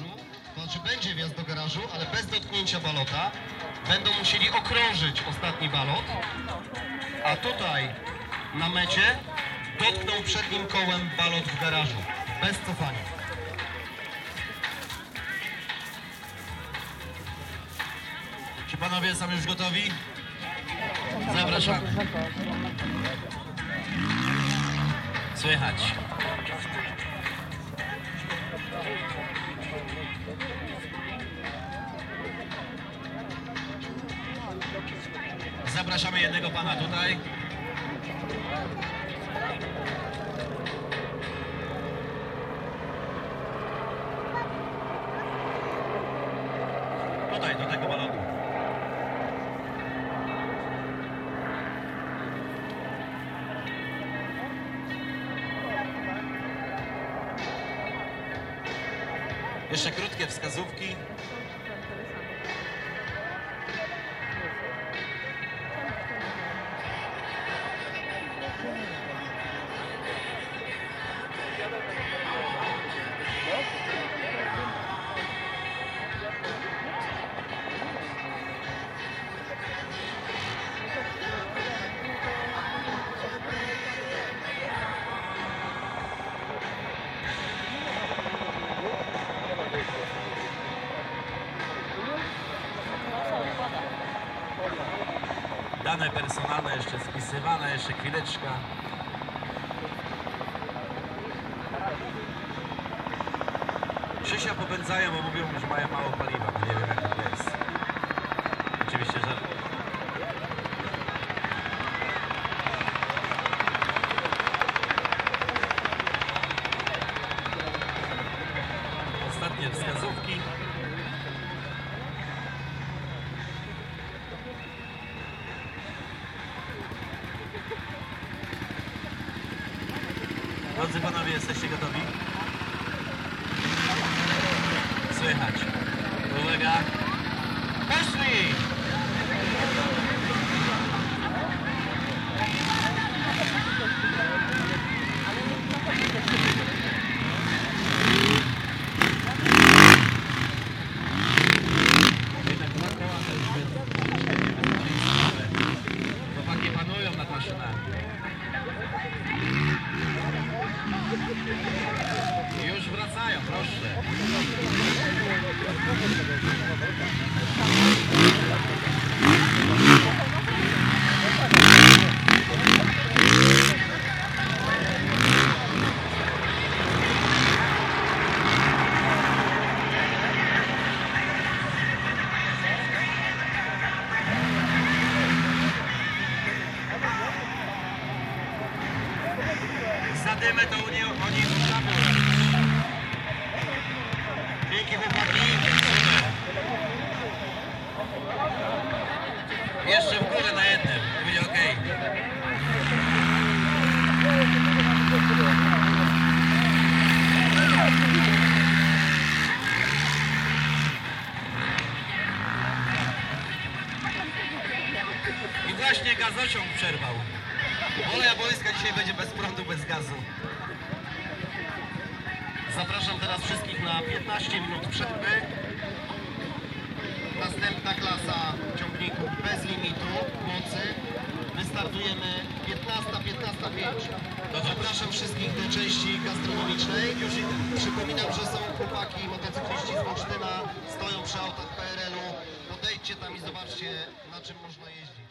garażu, to znaczy będzie wjazd do garażu, ale bez dotknięcia balota. Będą musieli okrążyć ostatni balot, a tutaj na mecie dotkną przednim kołem balot w garażu, bez cofania. Czy panowie są już gotowi? Zapraszamy. Słychać. Zapraszamy jednego pana tutaj. Tutaj, do tego balonu. Jeszcze krótkie wskazówki. Dane personalne jeszcze spisywane, jeszcze chwileczka. Krzysia popędzają, bo mówią, że mają mało paliwa. Nie wiem jak to jest. Oczywiście, że... Ostatnie wskazówki. Drodzy panowie, jesteście gotowi? Słychać. Uwaga. Już wracają, proszę. Zadymę to oni, oni robić. Dzięki. Super. Jeszcze w górę na jednym. Będzie okej. I właśnie gazociąg przerwał. Wola Jabońska dzisiaj będzie bez prądu, bez gazu. Zapraszam teraz wszystkich na 15 minut przerwy. Następna klasa ciągników bez limitu mocy. Wystartujemy 15, 15.05. Zapraszam wszystkich do części gastronomicznej. Przypominam, że są chłopaki, motocykliści z Wolsztyna, stoją przy autach PRL-u. Podejdźcie tam i zobaczcie, na czym można jeździć.